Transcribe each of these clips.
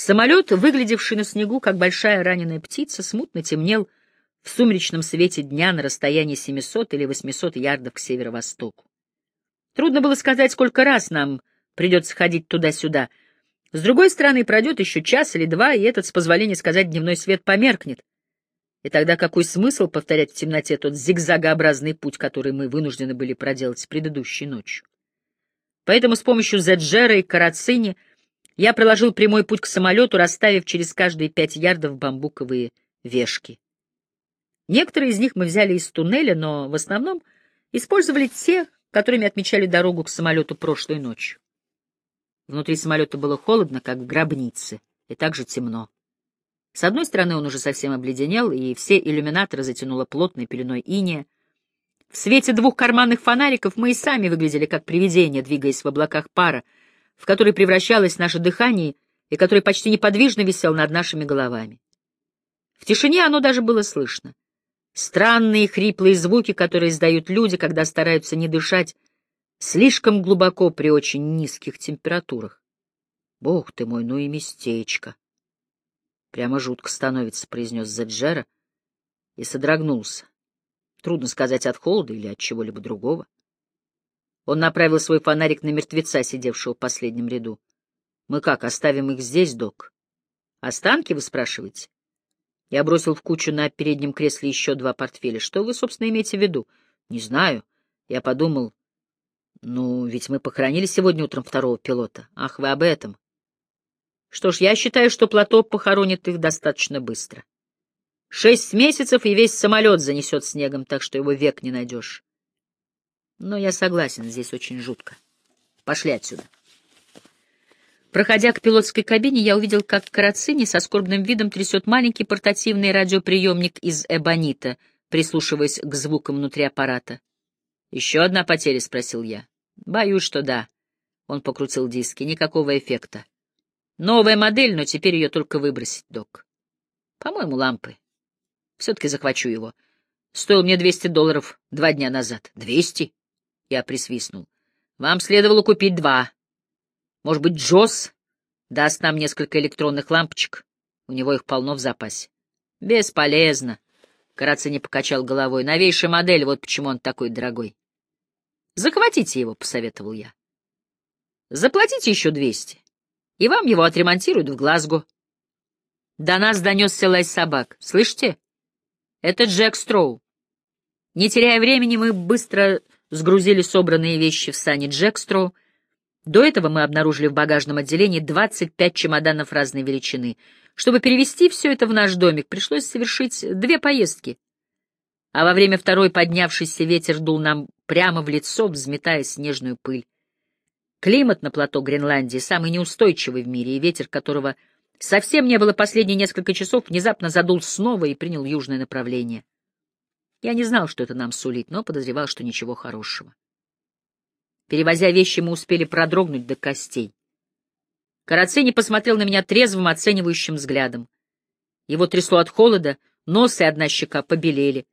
Самолет, выглядевший на снегу, как большая раненая птица, смутно темнел в сумеречном свете дня на расстоянии 700 или 800 ярдов к северо-востоку. Трудно было сказать, сколько раз нам придется ходить туда-сюда. С другой стороны, пройдет еще час или два, и этот, с позволения сказать, дневной свет померкнет. И тогда какой смысл повторять в темноте тот зигзагообразный путь, который мы вынуждены были проделать предыдущей ночью? Поэтому с помощью Зеджера и Карацини я проложил прямой путь к самолету, расставив через каждые пять ярдов бамбуковые вешки. Некоторые из них мы взяли из туннеля, но в основном использовали те, которыми отмечали дорогу к самолету прошлой ночью. Внутри самолета было холодно, как в гробнице, и также темно. С одной стороны он уже совсем обледенел, и все иллюминаторы затянуло плотной пеленой иния. В свете двух карманных фонариков мы и сами выглядели как привидения, двигаясь в облаках пара, в который превращалось наше дыхание и который почти неподвижно висел над нашими головами. В тишине оно даже было слышно. Странные хриплые звуки, которые издают люди, когда стараются не дышать слишком глубоко при очень низких температурах. Бог ты мой, ну и местечко! Прямо жутко становится, — произнес Заджера и содрогнулся. Трудно сказать от холода или от чего-либо другого. Он направил свой фонарик на мертвеца, сидевшего в последнем ряду. — Мы как, оставим их здесь, док? — Останки, вы спрашиваете? Я бросил в кучу на переднем кресле еще два портфеля. Что вы, собственно, имеете в виду? Не знаю. Я подумал... Ну, ведь мы похоронили сегодня утром второго пилота. Ах, вы об этом. Что ж, я считаю, что плато похоронит их достаточно быстро. Шесть месяцев, и весь самолет занесет снегом, так что его век не найдешь. Но я согласен, здесь очень жутко. Пошли отсюда. Проходя к пилотской кабине, я увидел, как Карацини со скорбным видом трясет маленький портативный радиоприемник из эбонита, прислушиваясь к звукам внутри аппарата. «Еще одна потеря?» — спросил я. «Боюсь, что да». Он покрутил диски. «Никакого эффекта. Новая модель, но теперь ее только выбросить, док. По-моему, лампы. Все-таки захвачу его. Стоил мне 200 долларов два дня назад. Двести? Я присвистнул. Вам следовало купить два. Может быть, Джосс даст нам несколько электронных лампочек? У него их полно в запасе. Бесполезно. Карацини покачал головой. Новейшая модель, вот почему он такой дорогой. Захватите его, — посоветовал я. Заплатите еще двести и вам его отремонтируют в Глазго. До нас донесся лай собак. Слышите? Это Джек Строу. Не теряя времени, мы быстро сгрузили собранные вещи в сани Джек Строу. До этого мы обнаружили в багажном отделении 25 чемоданов разной величины. Чтобы перевести все это в наш домик, пришлось совершить две поездки. А во время второй поднявшийся ветер дул нам прямо в лицо, взметая снежную пыль. Климат на плато Гренландии самый неустойчивый в мире, и ветер которого совсем не было последние несколько часов, внезапно задул снова и принял южное направление. Я не знал, что это нам сулит, но подозревал, что ничего хорошего. Перевозя вещи, мы успели продрогнуть до костей. Карацини посмотрел на меня трезвым, оценивающим взглядом. Его трясло от холода, нос и одна щека побелели.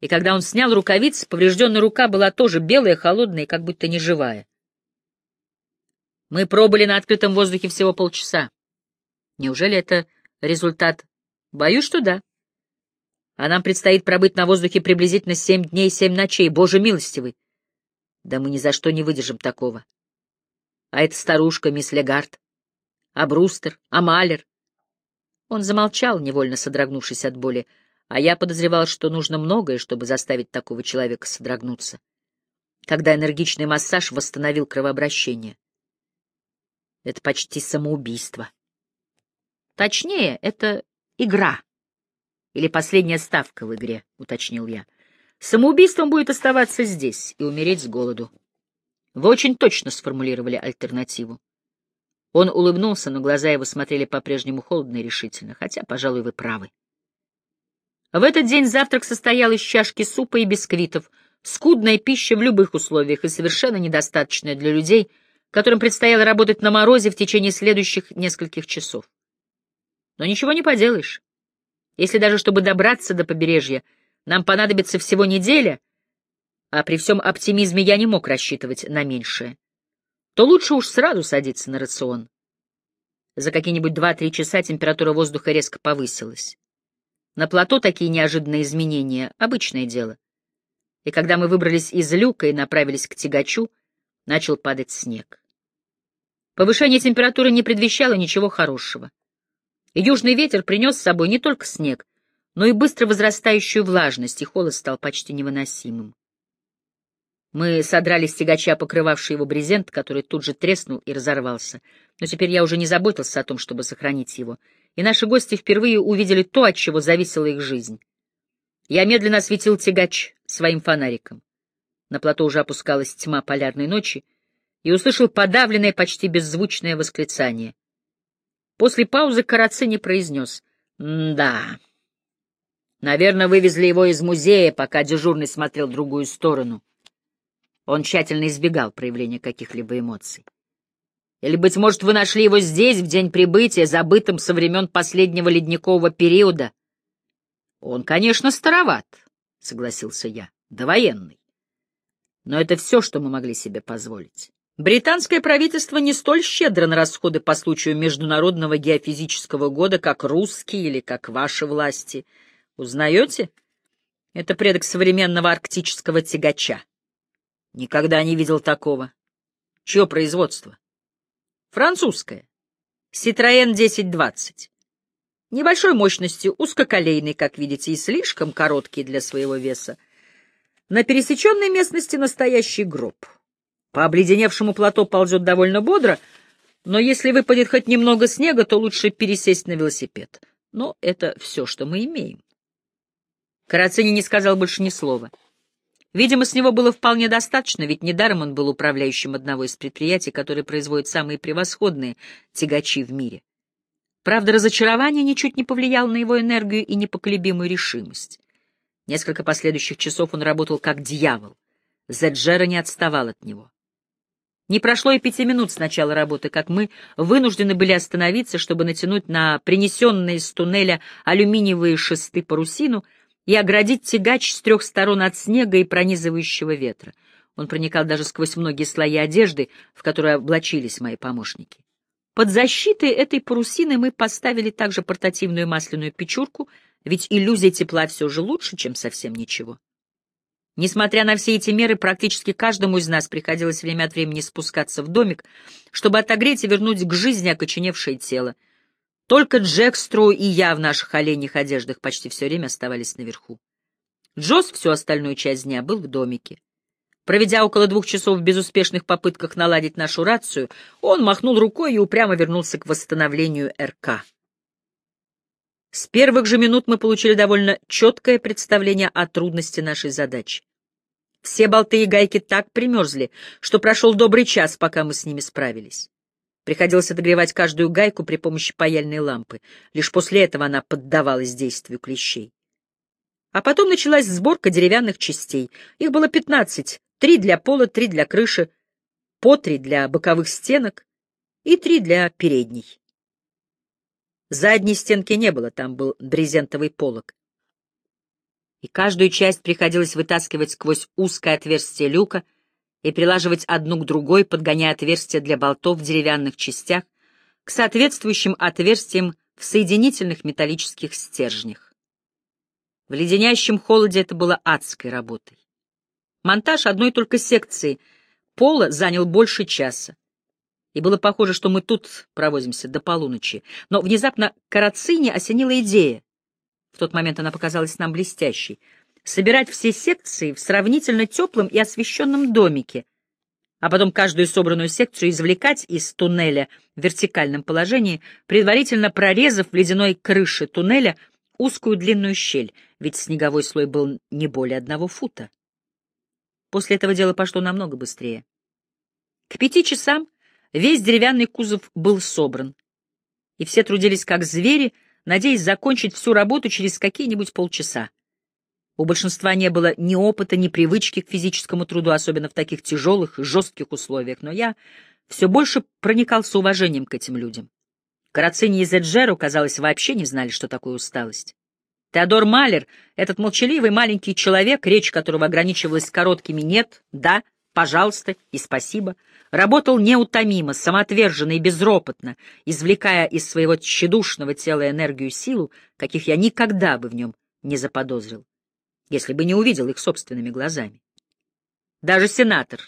И когда он снял рукавицы, поврежденная рука была тоже белая, холодная и как будто неживая. Мы пробыли на открытом воздухе всего полчаса. Неужели это результат? Боюсь, что да. А нам предстоит пробыть на воздухе приблизительно семь дней и семь ночей. Боже милостивый! Да мы ни за что не выдержим такого. А эта старушка, мисс Легард, а Брустер, а Малер. Он замолчал, невольно содрогнувшись от боли, а я подозревал, что нужно многое, чтобы заставить такого человека содрогнуться, когда энергичный массаж восстановил кровообращение. Это почти самоубийство. Точнее, это игра. Или последняя ставка в игре, уточнил я. Самоубийством будет оставаться здесь и умереть с голоду. Вы очень точно сформулировали альтернативу. Он улыбнулся, но глаза его смотрели по-прежнему холодно и решительно, хотя, пожалуй, вы правы. В этот день завтрак состоял из чашки супа и бисквитов, скудная пища в любых условиях и совершенно недостаточная для людей, которым предстояло работать на морозе в течение следующих нескольких часов. Но ничего не поделаешь. Если даже чтобы добраться до побережья, нам понадобится всего неделя, а при всем оптимизме я не мог рассчитывать на меньшее, то лучше уж сразу садиться на рацион. За какие-нибудь два-три часа температура воздуха резко повысилась. На плато такие неожиданные изменения — обычное дело. И когда мы выбрались из люка и направились к тягачу, начал падать снег. Повышение температуры не предвещало ничего хорошего. Южный ветер принес с собой не только снег, но и быстро возрастающую влажность, и холод стал почти невыносимым. Мы содрали с тягача покрывавший его брезент, который тут же треснул и разорвался. Но теперь я уже не заботился о том, чтобы сохранить его, и наши гости впервые увидели то, от чего зависела их жизнь. Я медленно осветил тягач своим фонариком. На плато уже опускалась тьма полярной ночи, и услышал подавленное, почти беззвучное восклицание. После паузы Карацини произнес «Да». Наверное, вывезли его из музея, пока дежурный смотрел другую сторону. Он тщательно избегал проявления каких-либо эмоций. Или, быть может, вы нашли его здесь, в день прибытия, забытым со времен последнего ледникового периода? Он, конечно, староват, — согласился я, — довоенный. Но это все, что мы могли себе позволить. Британское правительство не столь щедро на расходы по случаю Международного геофизического года, как русские или как ваши власти. Узнаете? Это предок современного арктического тягача. Никогда не видел такого. Чье производство? Французское. Citroën 1020. Небольшой мощностью, узкоколейный, как видите, и слишком короткий для своего веса. На пересеченной местности настоящий гроб. По обледеневшему плато ползет довольно бодро, но если выпадет хоть немного снега, то лучше пересесть на велосипед. Но это все, что мы имеем. Карацини не сказал больше ни слова. Видимо, с него было вполне достаточно, ведь недаром он был управляющим одного из предприятий, которые производят самые превосходные тягачи в мире. Правда, разочарование ничуть не повлияло на его энергию и непоколебимую решимость. Несколько последующих часов он работал как дьявол. Зеджера не отставал от него. Не прошло и пяти минут с начала работы, как мы вынуждены были остановиться, чтобы натянуть на принесенные из туннеля алюминиевые шесты парусину — и оградить тягач с трех сторон от снега и пронизывающего ветра. Он проникал даже сквозь многие слои одежды, в которые облачились мои помощники. Под защитой этой парусины мы поставили также портативную масляную печурку, ведь иллюзия тепла все же лучше, чем совсем ничего. Несмотря на все эти меры, практически каждому из нас приходилось время от времени спускаться в домик, чтобы отогреть и вернуть к жизни окоченевшее тело, только Джекстру и я в наших оленьих одеждах почти все время оставались наверху. Джосс всю остальную часть дня был в домике. Проведя около двух часов в безуспешных попытках наладить нашу рацию, он махнул рукой и упрямо вернулся к восстановлению РК. С первых же минут мы получили довольно четкое представление о трудности нашей задачи. Все болты и гайки так примерзли, что прошел добрый час, пока мы с ними справились. Приходилось отогревать каждую гайку при помощи паяльной лампы. Лишь после этого она поддавалась действию клещей. А потом началась сборка деревянных частей. Их было пятнадцать. Три для пола, три для крыши, по три для боковых стенок и три для передней. Задней стенки не было, там был брезентовый полог. И каждую часть приходилось вытаскивать сквозь узкое отверстие люка — и прилаживать одну к другой, подгоняя отверстия для болтов в деревянных частях к соответствующим отверстиям в соединительных металлических стержнях. В леденящем холоде это было адской работой. Монтаж одной только секции пола занял больше часа. И было похоже, что мы тут провозимся до полуночи. Но внезапно Карацини осенила идея. В тот момент она показалась нам блестящей — собирать все секции в сравнительно теплом и освещенном домике, а потом каждую собранную секцию извлекать из туннеля в вертикальном положении, предварительно прорезав в ледяной крыше туннеля узкую длинную щель, ведь снеговой слой был не более одного фута. После этого дело пошло намного быстрее. К пяти часам весь деревянный кузов был собран, и все трудились как звери, надеясь закончить всю работу через какие-нибудь полчаса. У большинства не было ни опыта, ни привычки к физическому труду, особенно в таких тяжелых жестких условиях, но я все больше проникался уважением к этим людям. Карацини и Зеджеру, казалось, вообще не знали, что такое усталость. Теодор Малер, этот молчаливый маленький человек, речь которого ограничивалась короткими «нет», «да», пожалуйста и спасибо, работал неутомимо, самоотверженно и безропотно, извлекая из своего тщедушного тела энергию силу, каких я никогда бы в нем не заподозрил, если бы не увидел их собственными глазами. Даже сенатор,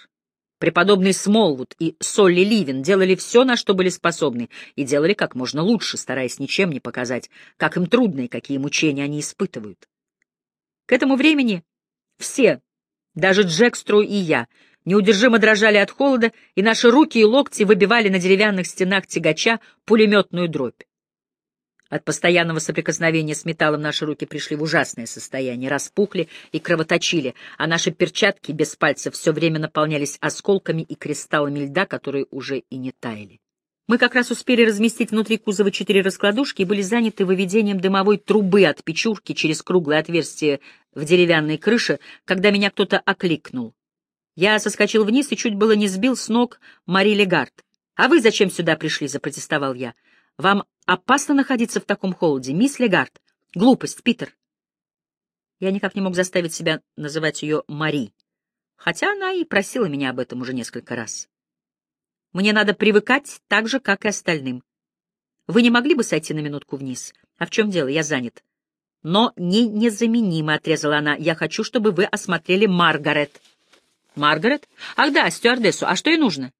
преподобный Смолвуд и Солли Ливин делали все, на что были способны, и делали как можно лучше, стараясь ничем не показать, как им трудно и какие мучения они испытывают. К этому времени все, даже Джекстру и я, неудержимо дрожали от холода, и наши руки и локти выбивали на деревянных стенах тягача пулеметную дробь. От постоянного соприкосновения с металлом наши руки пришли в ужасное состояние, распухли и кровоточили, а наши перчатки без пальцев все время наполнялись осколками и кристаллами льда, которые уже и не таяли. Мы как раз успели разместить внутри кузова четыре раскладушки и были заняты выведением дымовой трубы от печурки через круглое отверстие в деревянной крыше, когда меня кто-то окликнул. Я соскочил вниз и чуть было не сбил с ног Мари Легард. «А вы зачем сюда пришли?» — запротестовал я. «Вам опасно находиться в таком холоде, мисс Легард. Глупость, Питер». Я никак не мог заставить себя называть ее Мари, хотя она и просила меня об этом уже несколько раз. Мне надо привыкать так же, как и остальным. Вы не могли бы сойти на минутку вниз? А в чем дело? Я занят. Но не незаменимо, — отрезала она. Я хочу, чтобы вы осмотрели Маргарет. Маргарет? Ах да, стюардессу. А что ей нужно?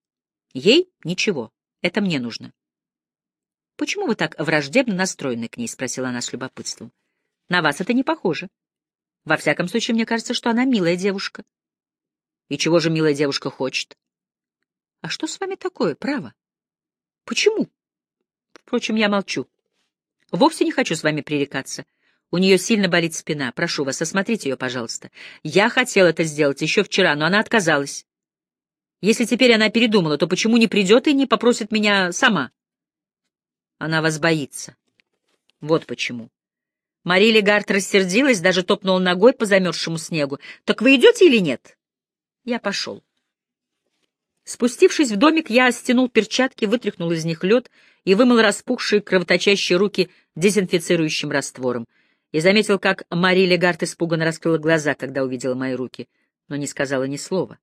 Ей ничего. Это мне нужно. Почему вы так враждебно настроены к ней? — спросила она с любопытством. На вас это не похоже. Во всяком случае, мне кажется, что она милая девушка. И чего же милая девушка хочет? А что с вами такое, право? Почему? Впрочем, я молчу. Вовсе не хочу с вами пререкаться. У нее сильно болит спина. Прошу вас, осмотрите ее, пожалуйста. Я хотел это сделать еще вчера, но она отказалась. Если теперь она передумала, то почему не придет и не попросит меня сама? Она вас боится. Вот почему. Мари Легард рассердилась, даже топнула ногой по замерзшему снегу. «Так вы идете или нет?» Я пошел. Спустившись в домик, я стянул перчатки, вытряхнул из них лед и вымыл распухшие кровоточащие руки дезинфицирующим раствором и заметил, как Мари Легард испуганно раскрыла глаза, когда увидела мои руки, но не сказала ни слова.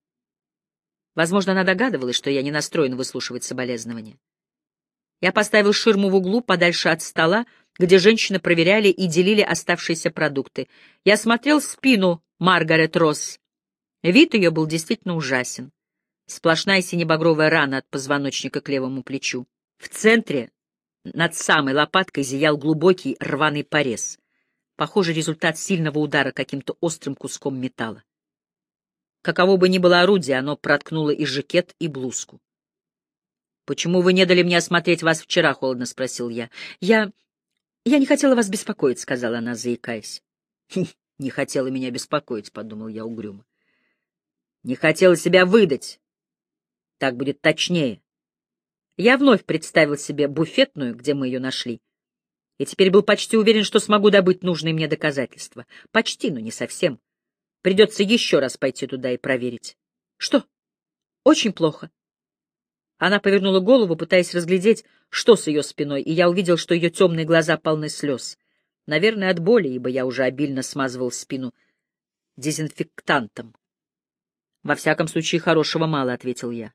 Возможно, она догадывалась, что я не настроен выслушивать соболезнования. Я поставил ширму в углу, подальше от стола, где женщины проверяли и делили оставшиеся продукты. Я смотрел спину Маргарет Росс. Вид ее был действительно ужасен. Сплошная синебагровая рана от позвоночника к левому плечу. В центре, над самой лопаткой, зиял глубокий рваный порез. Похоже, результат сильного удара каким-то острым куском металла. Каково бы ни было орудие, оно проткнуло и жакет, и блузку. «Почему вы не дали мне осмотреть вас вчера?» — холодно спросил я. «Я... я не хотела вас беспокоить», — сказала она, заикаясь. «Не хотела меня беспокоить», — подумал я угрюмо. «Не хотела себя выдать. Так будет точнее». Я вновь представил себе буфетную, где мы ее нашли, и теперь был почти уверен, что смогу добыть нужные мне доказательства. Почти, но не совсем. Придется еще раз пойти туда и проверить. Что? Очень плохо. Она повернула голову, пытаясь разглядеть, что с ее спиной, и я увидел, что ее темные глаза полны слез. Наверное, от боли, ибо я уже обильно смазывал спину дезинфектантом. Во всяком случае, хорошего мало, — ответил я.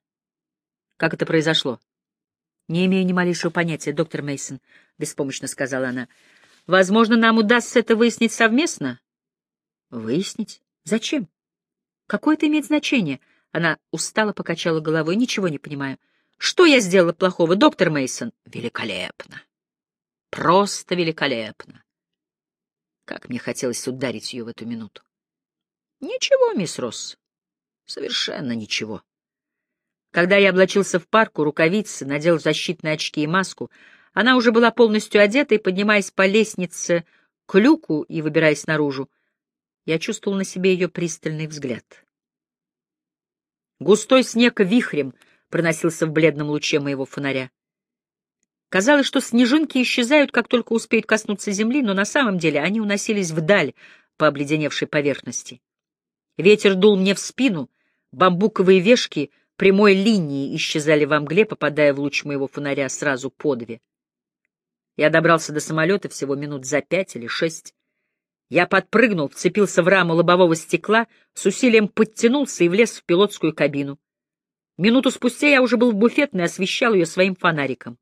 Как это произошло? Не имею ни малейшего понятия, доктор Мейсон, беспомощно сказала она. Возможно, нам удастся это выяснить совместно. Выяснить? Зачем? Какое это имеет значение? Она устало покачала головой. Ничего не понимаю. Что я сделала плохого, доктор Мейсон? Великолепно. Просто великолепно. Как мне хотелось ударить ее в эту минуту. Ничего, мисс Росс. Совершенно ничего. Когда я облачился в парку, рукавицы, надел защитные очки и маску, она уже была полностью одета и, поднимаясь по лестнице к люку и выбираясь наружу, я чувствовал на себе ее пристальный взгляд. Густой снег вихрем проносился в бледном луче моего фонаря. Казалось, что снежинки исчезают, как только успеют коснуться земли, но на самом деле они уносились вдаль по обледеневшей поверхности. Ветер дул мне в спину, бамбуковые вешки — прямой линии исчезали во мгле, попадая в луч моего фонаря сразу по две. Я добрался до самолета всего минут за пять или шесть. Я подпрыгнул, вцепился в раму лобового стекла, с усилием подтянулся и влез в пилотскую кабину. Минуту спустя я уже был в буфетной и освещал ее своим фонариком.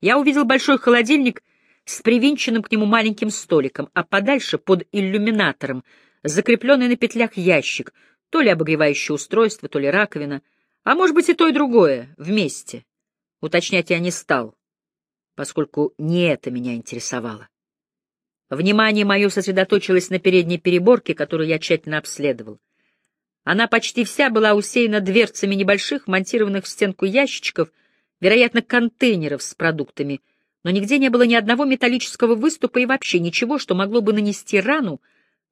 Я увидел большой холодильник с привинченным к нему маленьким столиком, а подальше, под иллюминатором, закрепленный на петлях ящик, то ли обогревающее устройство, то ли раковина, а может быть и то, и другое, вместе. Уточнять я не стал, поскольку не это меня интересовало. Внимание мое сосредоточилось на передней переборке, которую я тщательно обследовал. Она почти вся была усеяна дверцами небольших, монтированных в стенку ящичков, вероятно, контейнеров с продуктами, но нигде не было ни одного металлического выступа и вообще ничего, что могло бы нанести рану,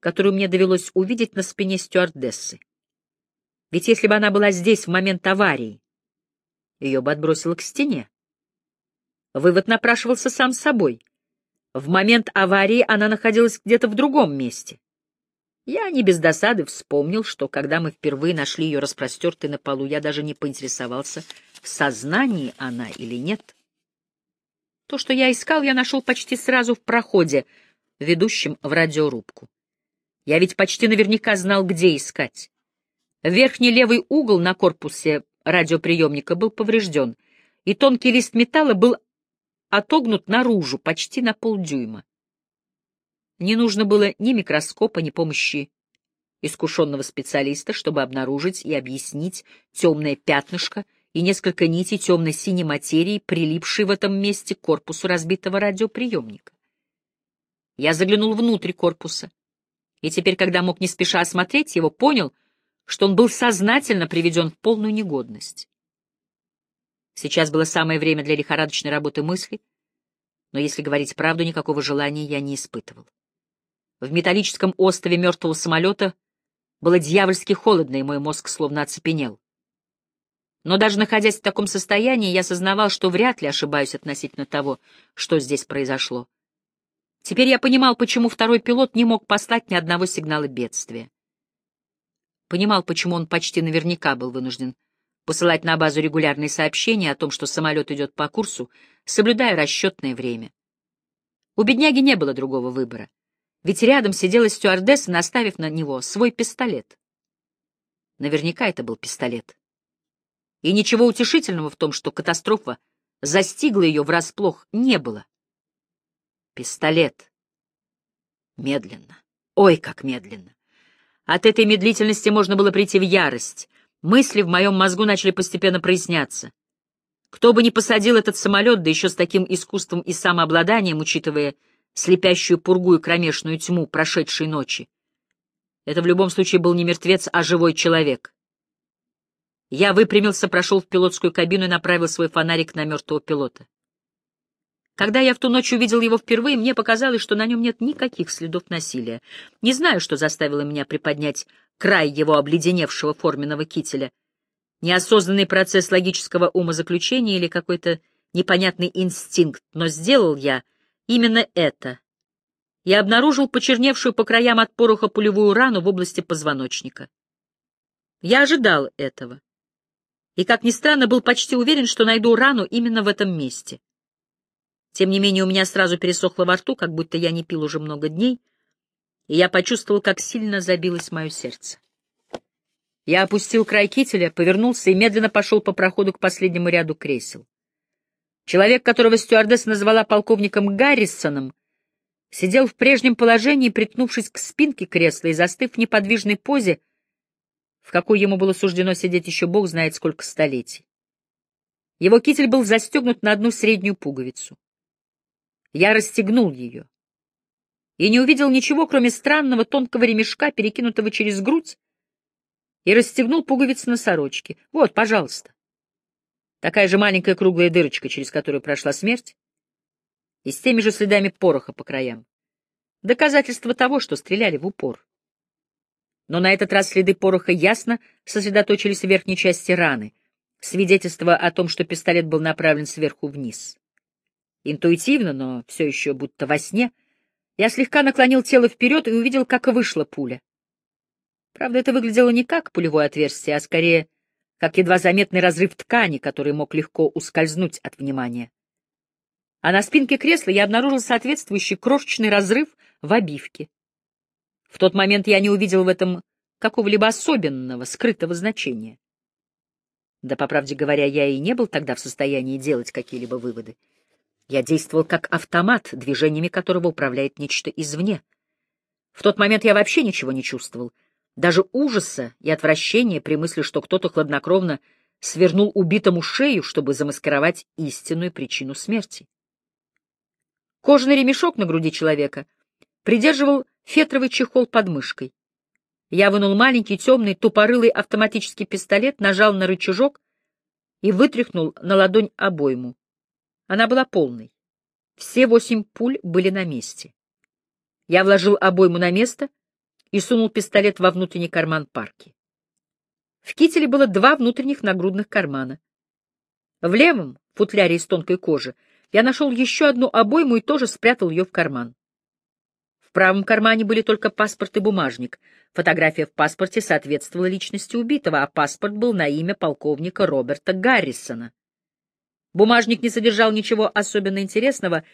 которую мне довелось увидеть на спине стюардессы. Ведь если бы она была здесь в момент аварии, ее бы отбросило к стене. Вывод напрашивался сам собой. В момент аварии она находилась где-то в другом месте. Я не без досады вспомнил, что когда мы впервые нашли ее распростертой на полу, я даже не поинтересовался, в сознании она или нет. То, что я искал, я нашел почти сразу в проходе, ведущем в радиорубку. Я ведь почти наверняка знал, где искать. Верхний левый угол на корпусе радиоприемника был поврежден, и тонкий лист металла был отогнут наружу почти на полдюйма. Не нужно было ни микроскопа, ни помощи искушенного специалиста, чтобы обнаружить и объяснить темное пятнышко и несколько нитей темно-синей материи, прилипшей в этом месте к корпусу разбитого радиоприемника. Я заглянул внутрь корпуса, и теперь, когда мог не спеша осмотреть его, понял, что он был сознательно приведен в полную негодность. Сейчас было самое время для лихорадочной работы мысли, но, если говорить правду, никакого желания я не испытывал. В металлическом острове мертвого самолета было дьявольски холодно, и мой мозг словно оцепенел. Но даже находясь в таком состоянии, я осознавал, что вряд ли ошибаюсь относительно того, что здесь произошло. Теперь я понимал, почему второй пилот не мог послать ни одного сигнала бедствия. Понимал, почему он почти наверняка был вынужден посылать на базу регулярные сообщения о том, что самолет идет по курсу, соблюдая расчетное время. У бедняги не было другого выбора. Ведь рядом сидела стюардесса, наставив на него свой пистолет. Наверняка это был пистолет. И ничего утешительного в том, что катастрофа застигла ее врасплох, не было. Пистолет. Медленно. Ой, как медленно. От этой медлительности можно было прийти в ярость. Мысли в моем мозгу начали постепенно проясняться. Кто бы ни посадил этот самолет, да еще с таким искусством и самообладанием, учитывая слепящую пургу и кромешную тьму прошедшей ночи. Это в любом случае был не мертвец, а живой человек. Я выпрямился, прошел в пилотскую кабину и направил свой фонарик на мертвого пилота. Когда я в ту ночь увидел его впервые, мне показалось, что на нем нет никаких следов насилия. Не знаю, что заставило меня приподнять край его обледеневшего форменного кителя. Неосознанный процесс логического умозаключения или какой-то непонятный инстинкт, но сделал я Именно это. Я обнаружил почерневшую по краям от пороха пулевую рану в области позвоночника. Я ожидал этого. И, как ни странно, был почти уверен, что найду рану именно в этом месте. Тем не менее, у меня сразу пересохло во рту, как будто я не пил уже много дней, и я почувствовал, как сильно забилось мое сердце. Я опустил край кителя, повернулся и медленно пошел по проходу к последнему ряду кресел. Человек, которого стюардесса назвала полковником Гаррисоном, сидел в прежнем положении, прикнувшись к спинке кресла и застыв в неподвижной позе, в какой ему было суждено сидеть еще бог знает сколько столетий. Его китель был застегнут на одну среднюю пуговицу. Я расстегнул ее и не увидел ничего, кроме странного тонкого ремешка, перекинутого через грудь, и расстегнул пуговицы на сорочке. Вот, пожалуйста. Такая же маленькая круглая дырочка, через которую прошла смерть, и с теми же следами пороха по краям. Доказательство того, что стреляли в упор. Но на этот раз следы пороха ясно сосредоточились в верхней части раны, свидетельство о том, что пистолет был направлен сверху вниз. Интуитивно, но все еще будто во сне, я слегка наклонил тело вперед и увидел, как вышла пуля. Правда, это выглядело не как пулевое отверстие, а скорее как едва заметный разрыв ткани, который мог легко ускользнуть от внимания. А на спинке кресла я обнаружил соответствующий крошечный разрыв в обивке. В тот момент я не увидел в этом какого-либо особенного, скрытого значения. Да, по правде говоря, я и не был тогда в состоянии делать какие-либо выводы. Я действовал как автомат, движениями которого управляет нечто извне. В тот момент я вообще ничего не чувствовал, даже ужаса и отвращения при мысли, что кто-то хладнокровно свернул убитому шею, чтобы замаскировать истинную причину смерти. Кожаный ремешок на груди человека придерживал фетровый чехол под мышкой. Я вынул маленький, темный, тупорылый автоматический пистолет, нажал на рычажок и вытряхнул на ладонь обойму. Она была полной. Все восемь пуль были на месте. Я вложил обойму на место и сунул пистолет во внутренний карман парки. В кителе было два внутренних нагрудных кармана. В левом футляре из тонкой кожи я нашел еще одну обойму и тоже спрятал ее в карман. В правом кармане были только паспорт и бумажник. Фотография в паспорте соответствовала личности убитого, а паспорт был на имя полковника Роберта Гаррисона. Бумажник не содержал ничего особенно интересного.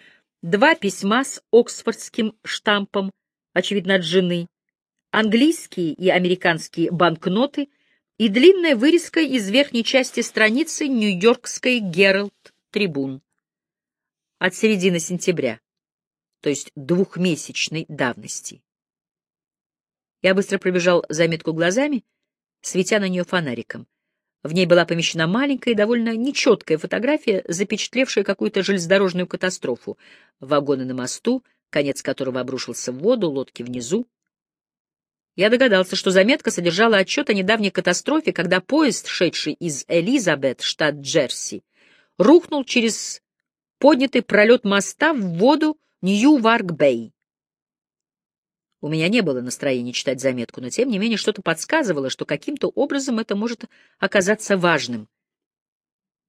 Два письма с оксфордским штампом, очевидно, от жены, английские и американские банкноты и длинная вырезка из верхней части страницы Нью-Йоркской Геральд Трибун от середины сентября то есть двухмесячной давности. Я быстро пробежал заметку глазами, светя на нее фонариком. В ней была помещена маленькая и довольно нечеткая фотография, запечатлевшая какую-то железнодорожную катастрофу. Вагоны на мосту, конец которого обрушился в воду, лодки внизу. Я догадался, что заметка содержала отчет о недавней катастрофе, когда поезд, шедший из Элизабет, штат Джерси, рухнул через поднятый пролет моста в воду Ньюарк-Бэй. У меня не было настроения читать заметку, но тем не менее что-то подсказывало, что каким-то образом это может оказаться важным.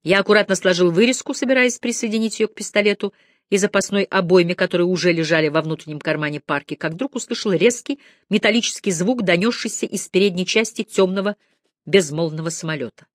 Я аккуратно сложил вырезку, собираясь присоединить ее к пистолету и запасной обойме, которые уже лежали во внутреннем кармане парки, как вдруг услышал резкий металлический звук, донесшийся из передней части темного безмолвного самолета.